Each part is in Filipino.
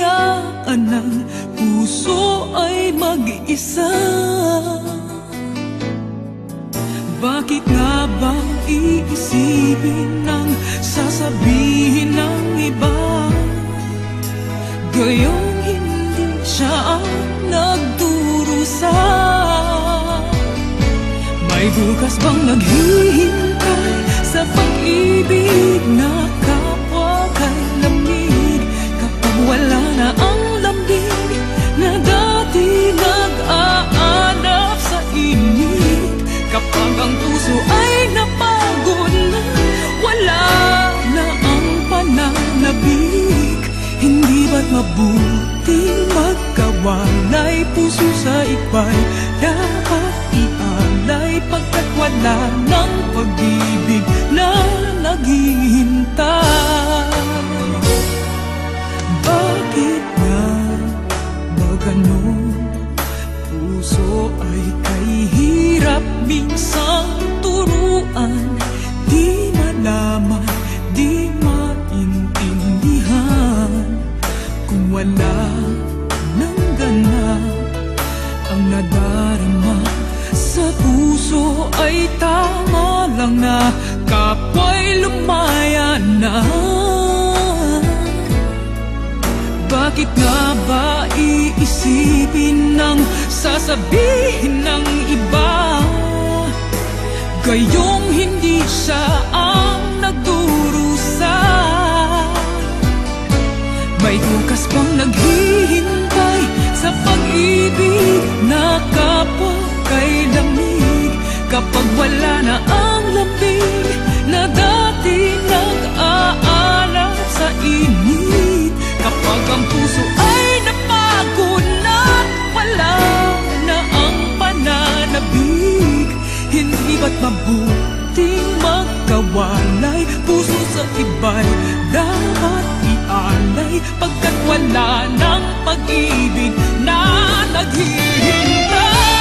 hayaan ng puso ay mag-isa. Bakit nga ba iisipin ng sasabihin ng iba? Gayong hindi siya ang nagdurusa. May bukas bang naghihintay sa pag-ibig na Wala na ang lamig na dati nag-aanap sa init. Kapag ang puso ay napagod na Wala na ang pananabik. Hindi ba't mabuti magkawalay Puso sa ikbay dapat ialay Pagkat wala ng pag-ibig na naghihintay. Bakit nga ba ganun? Puso ay kay hirap minsang turuan. Di malaman, di maintindihan. Kung wala ng ganap ang nadarama Sa puso ay tama lang na kapwa'y lumaya na bakit nga ba iisipin ng sasabihin ng iba? Gayong hindi siya ang nagdurusa. May bukas pang naghihintay sa pag-ibig na kapwa kay lamig. Kapag wala na ang lambing na dati nag-aalap sa init pananabig Hindi ba't mabuting magkawalay? Puso sa iba'y dapat ialay Pagkat wala ng pag-ibig na naghihintay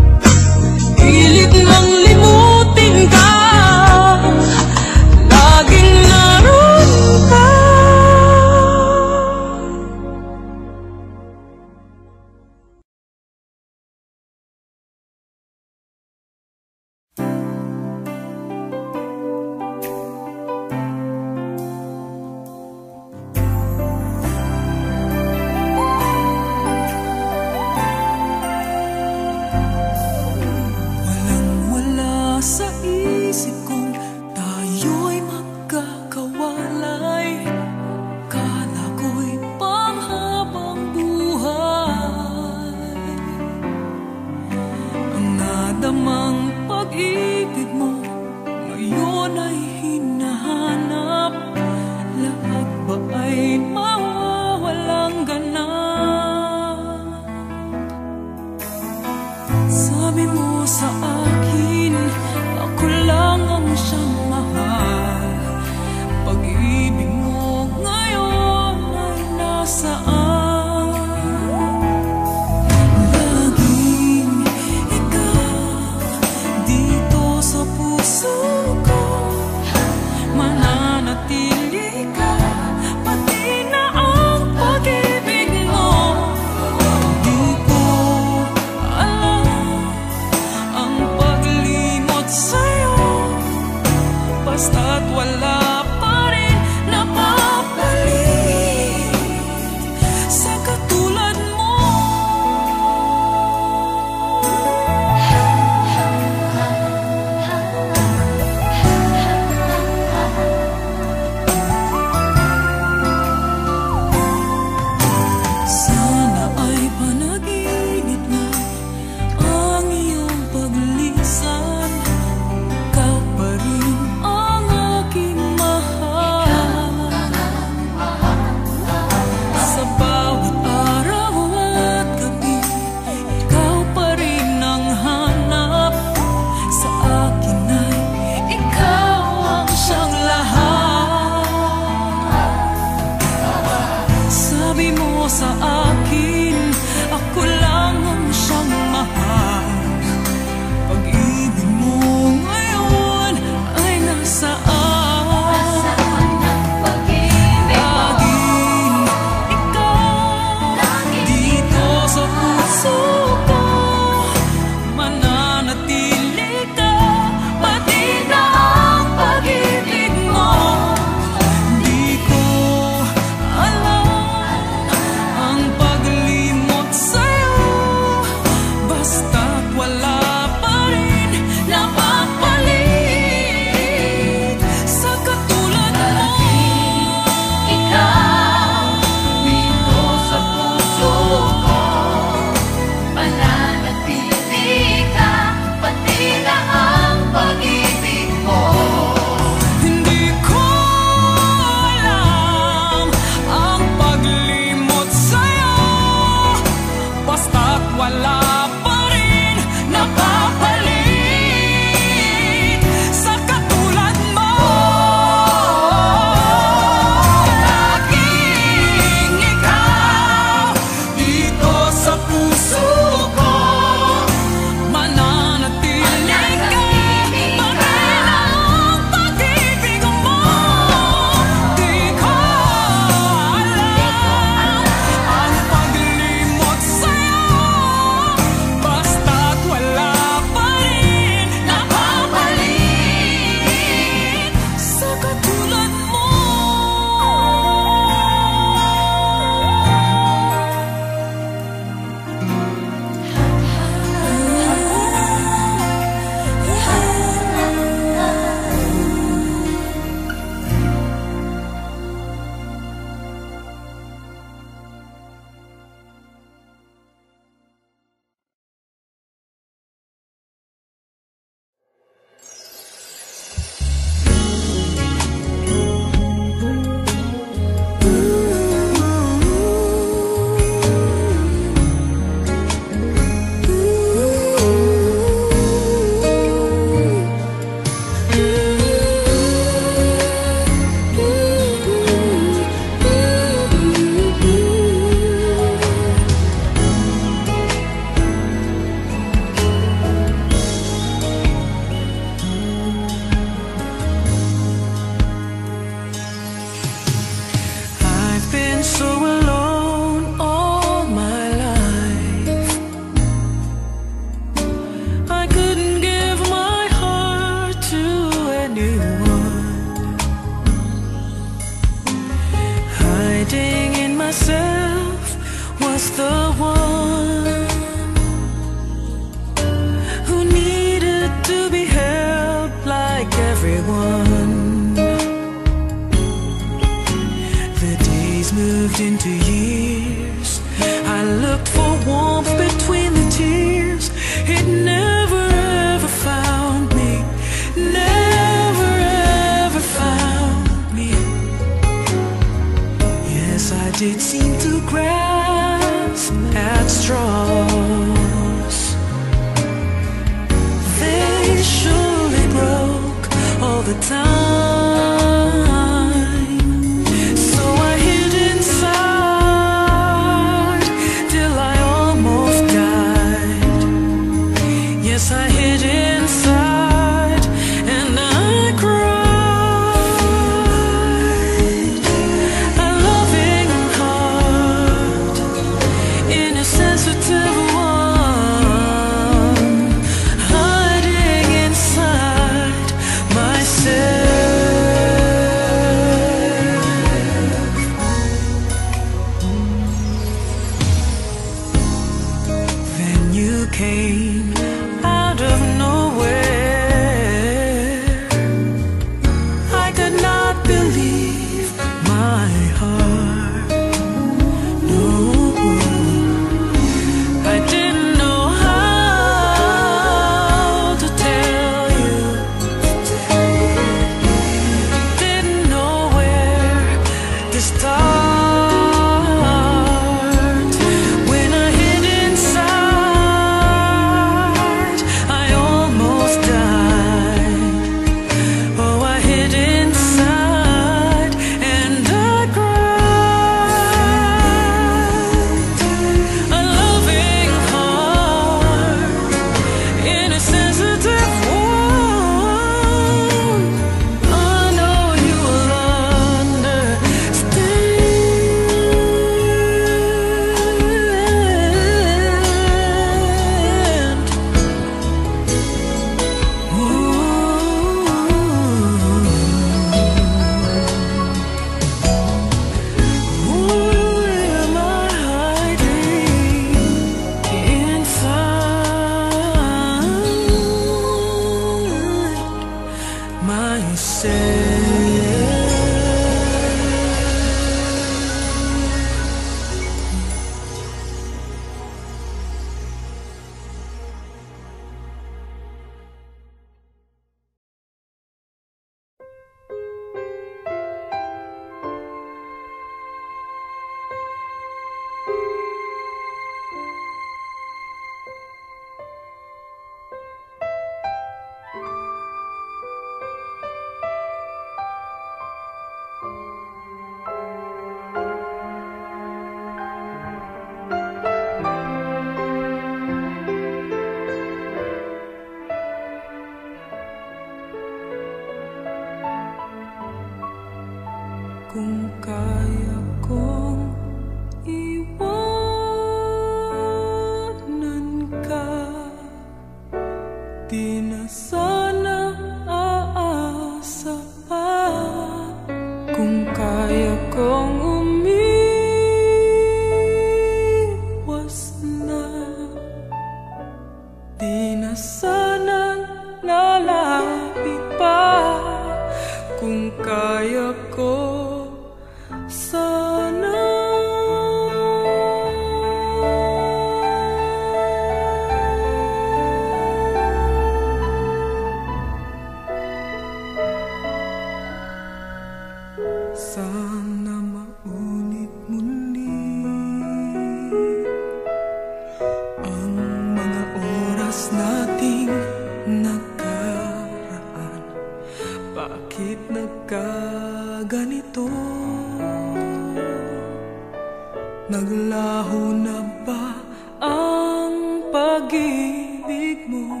Naglaho na ba ang pag-ibig mo?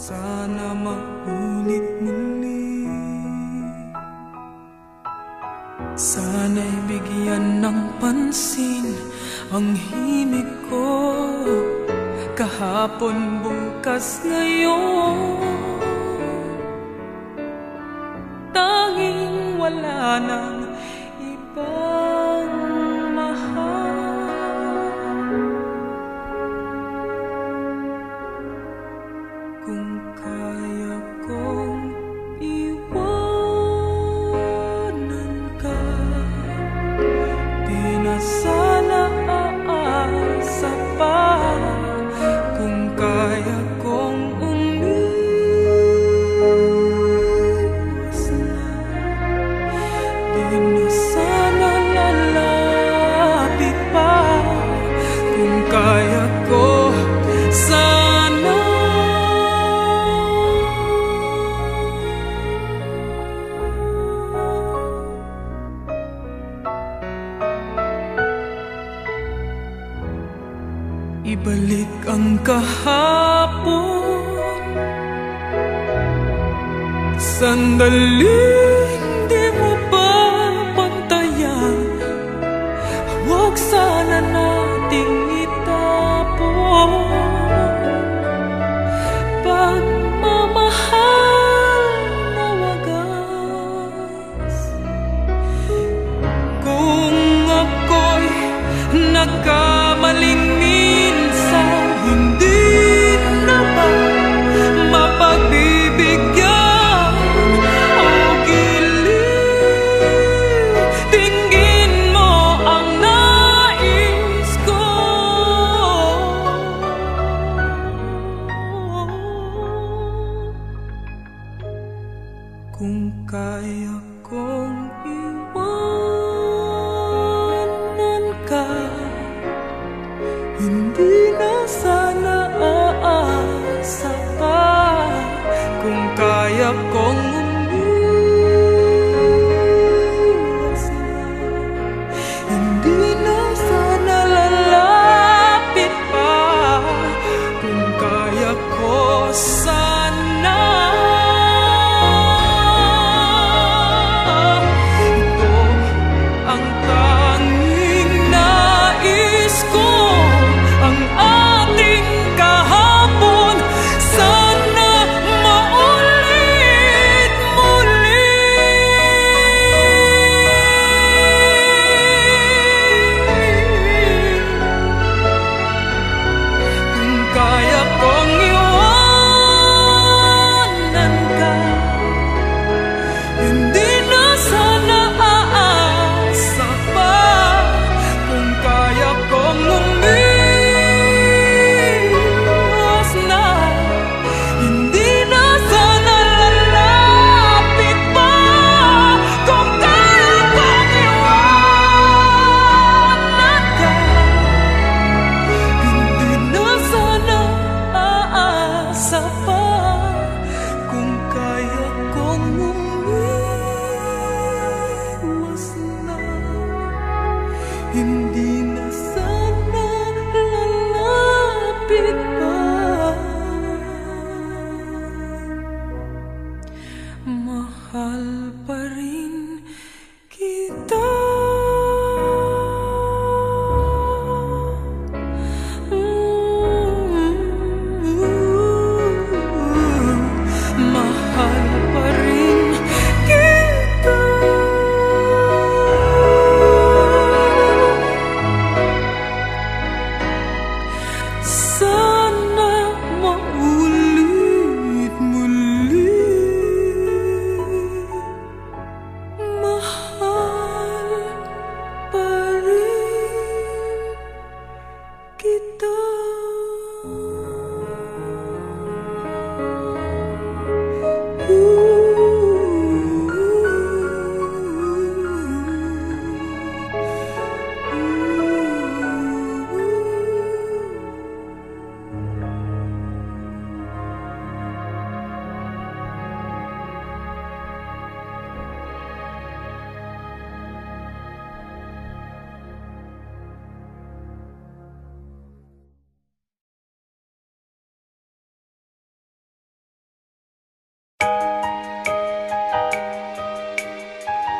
Sana maulit muli. Sana'y bigyan ng pansin ang himig ko. Kahapon, bukas, ngayon. Tanging wala nang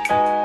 Kung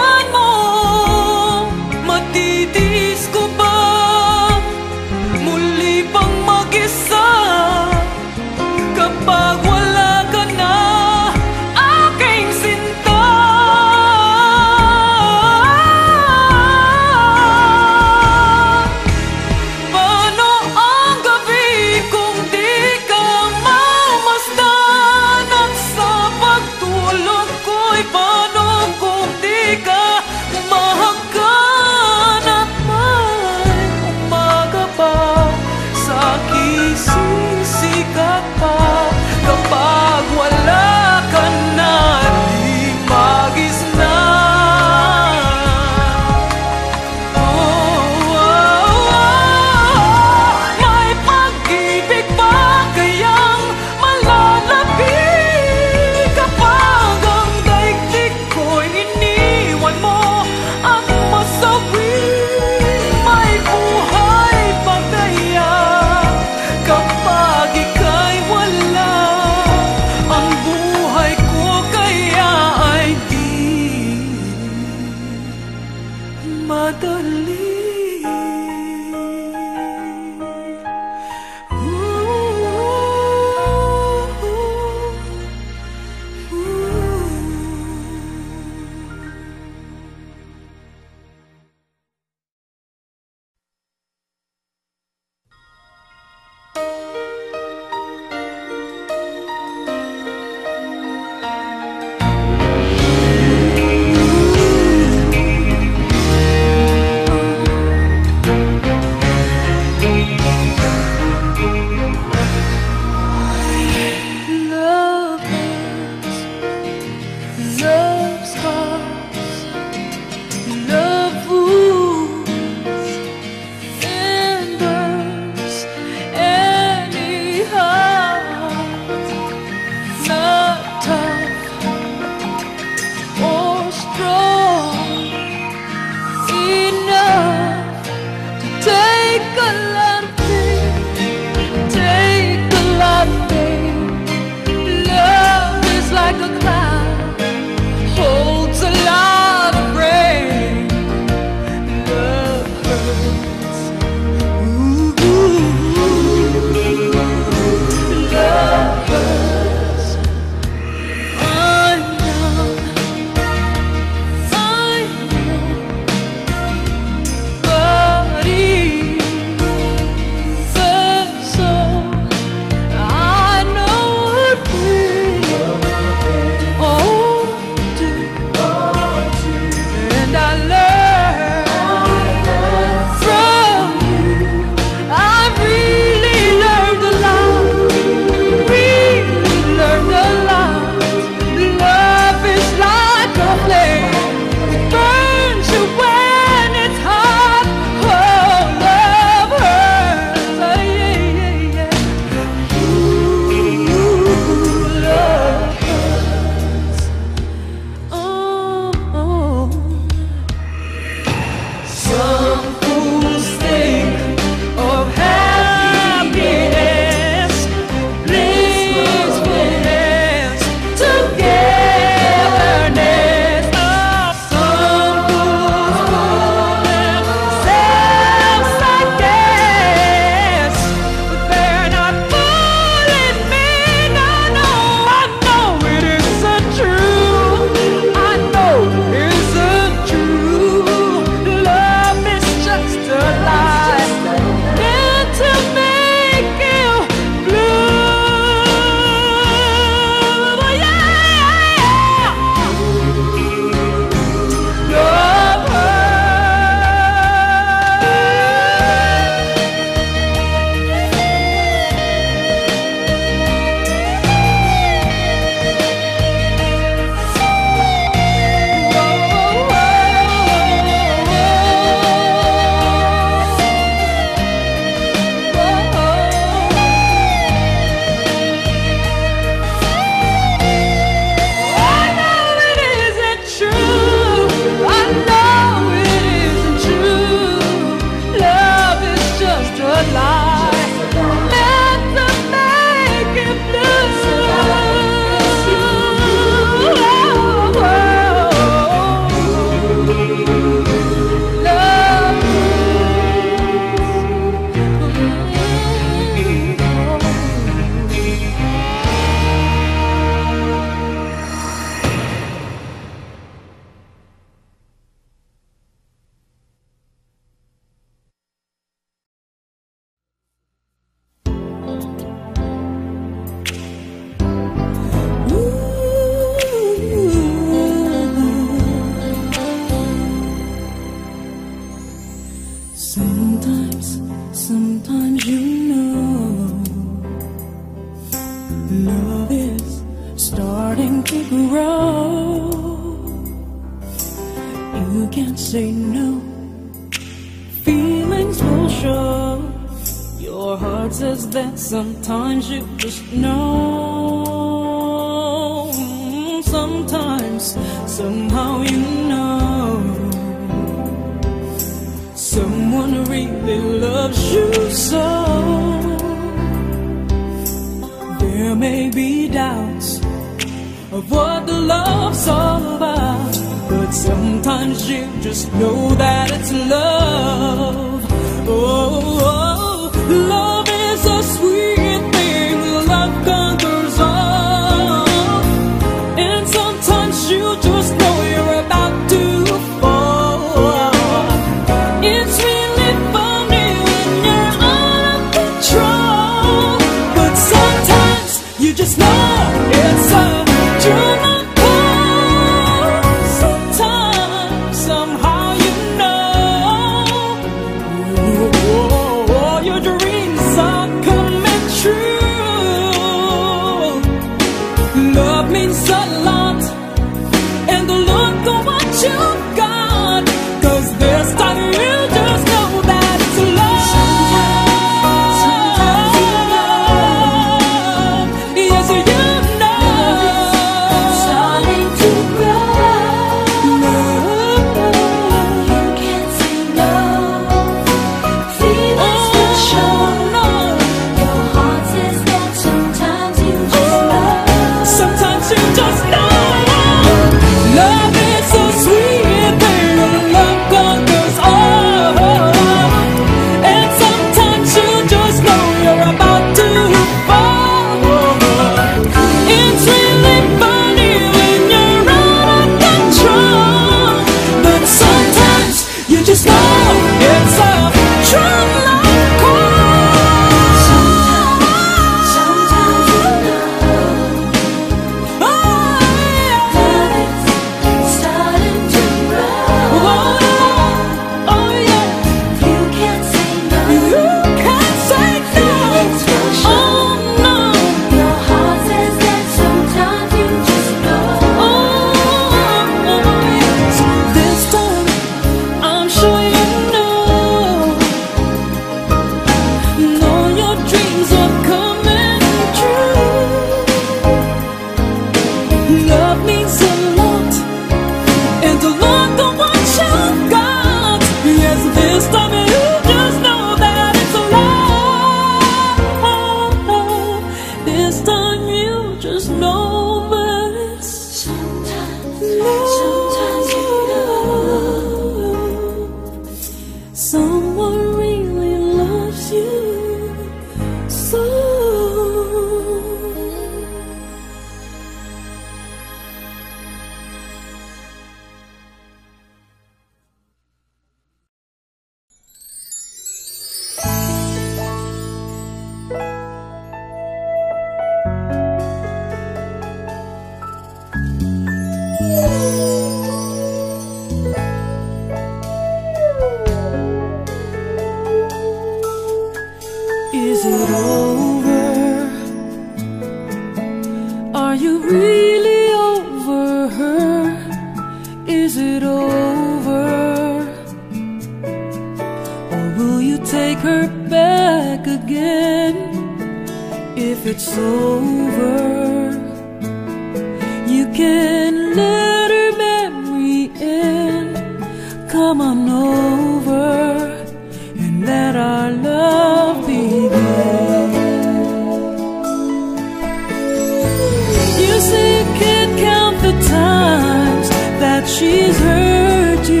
she's hurt you,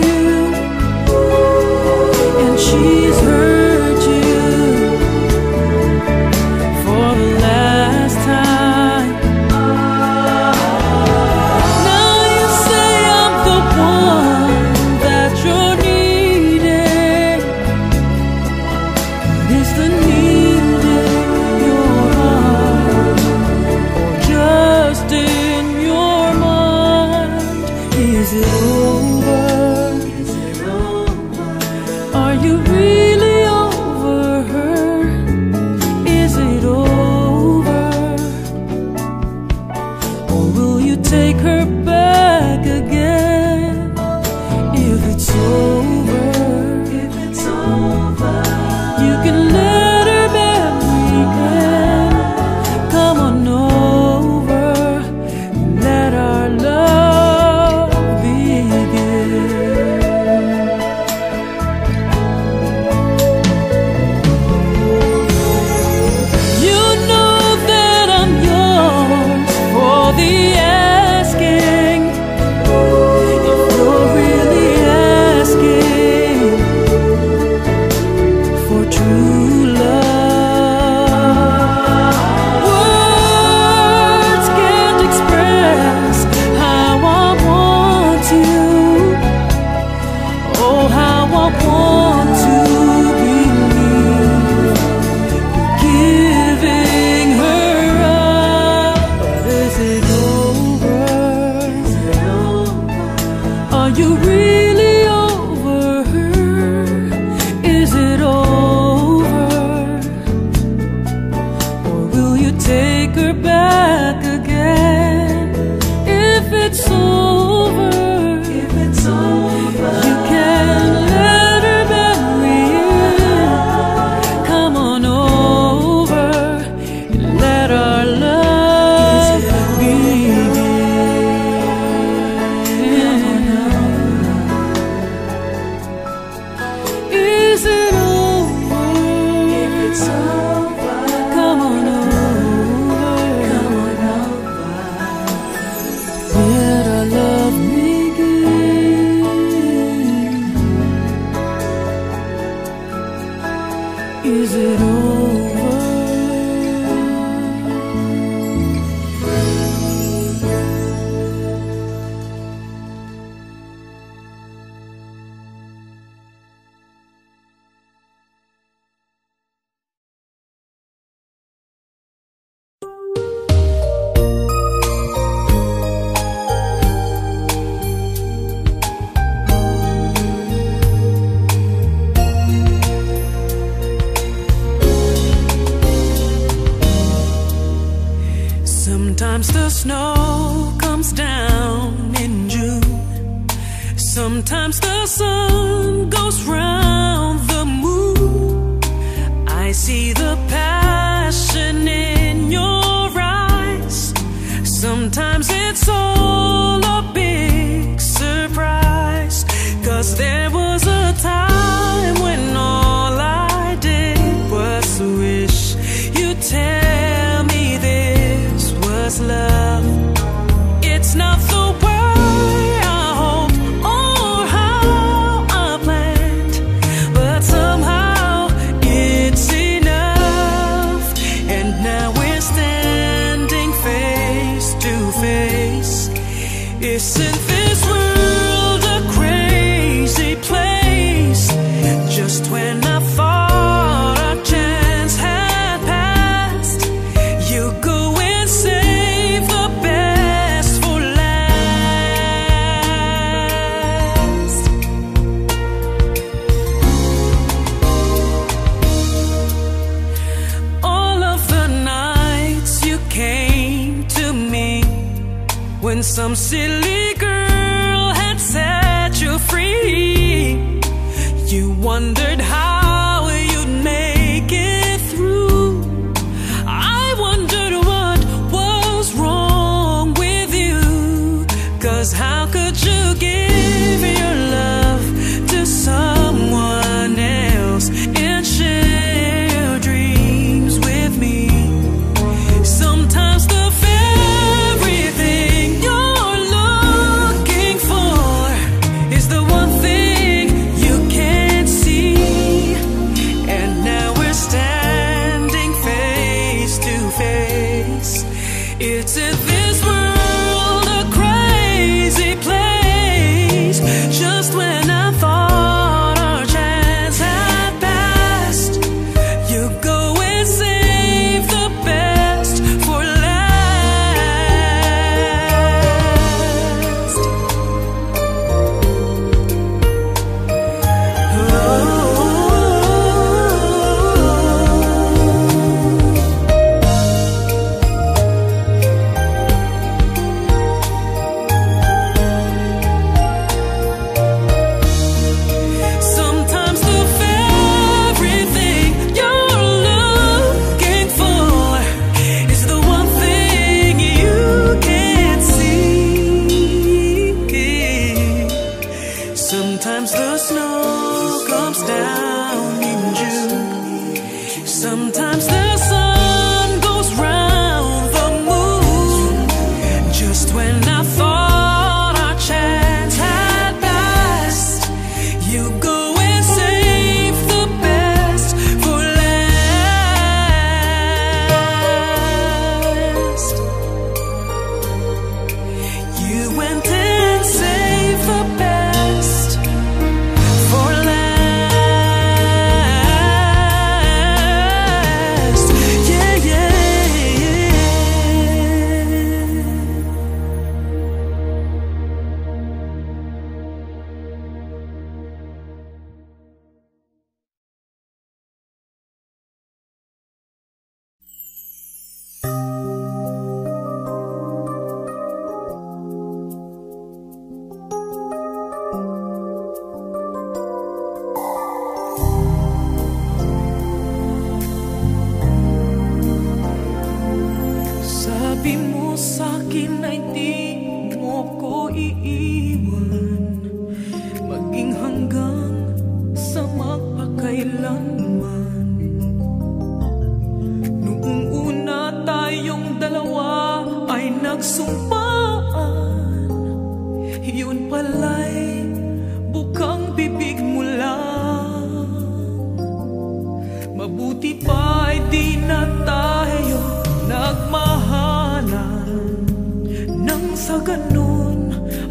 and she's hurt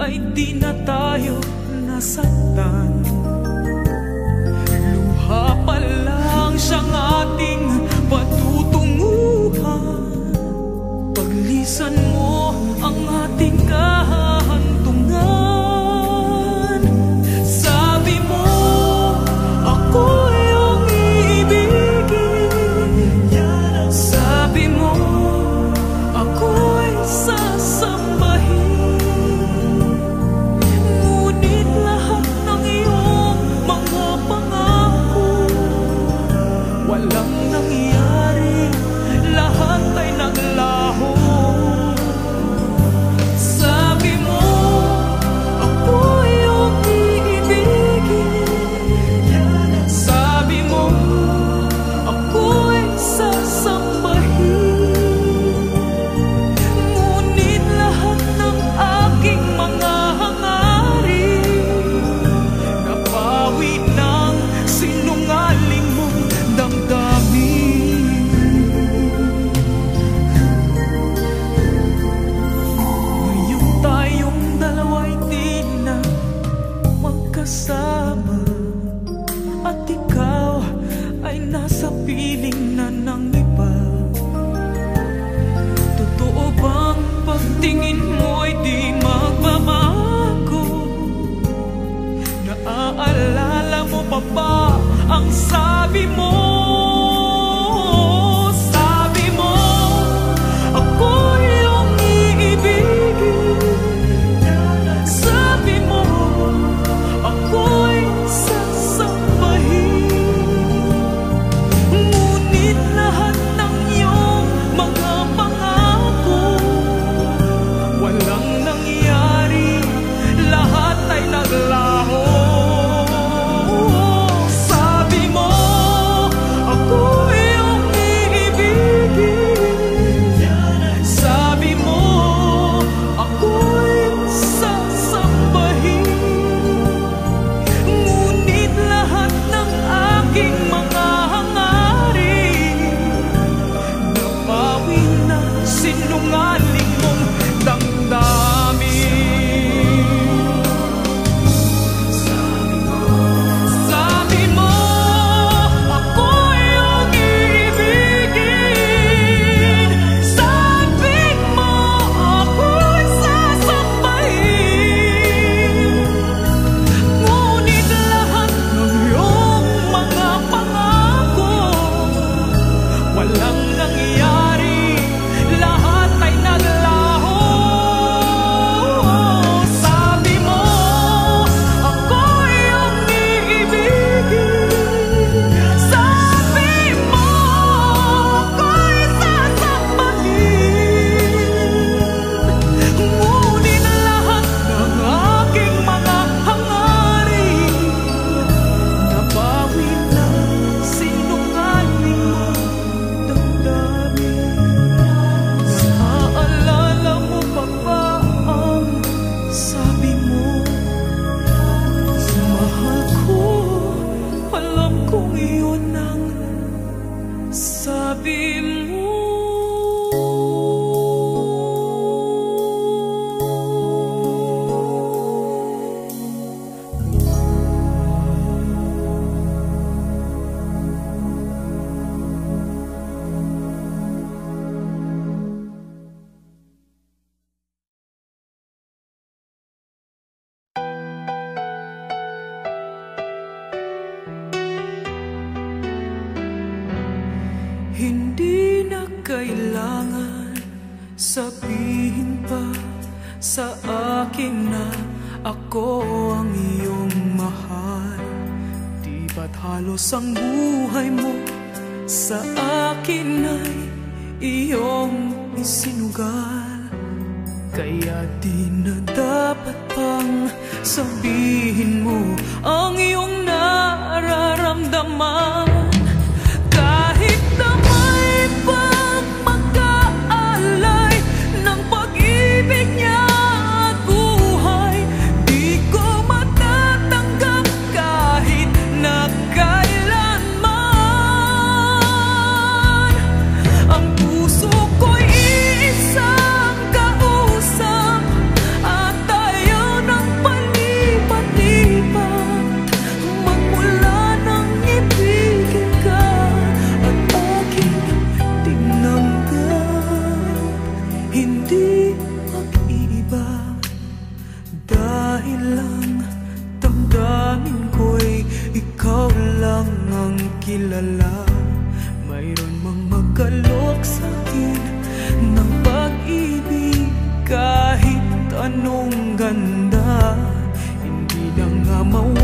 ay di na tayo nasaktan. Luha pa lang siyang ating patutunguhan. Paglisan mo ang ating kahan kilala Mayroon mang magkalok sa akin Ng pag-ibig. Kahit anong ganda Hindi na nga mawala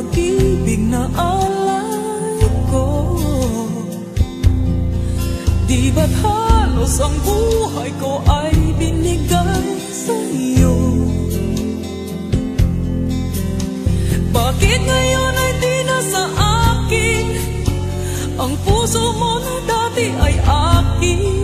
pag-ibig na alay ko. Di ba't halos ang buhay ko ay binigay sa iyo Bakit ngayon ay di na sa akin? Ang puso mo na dati ay akin.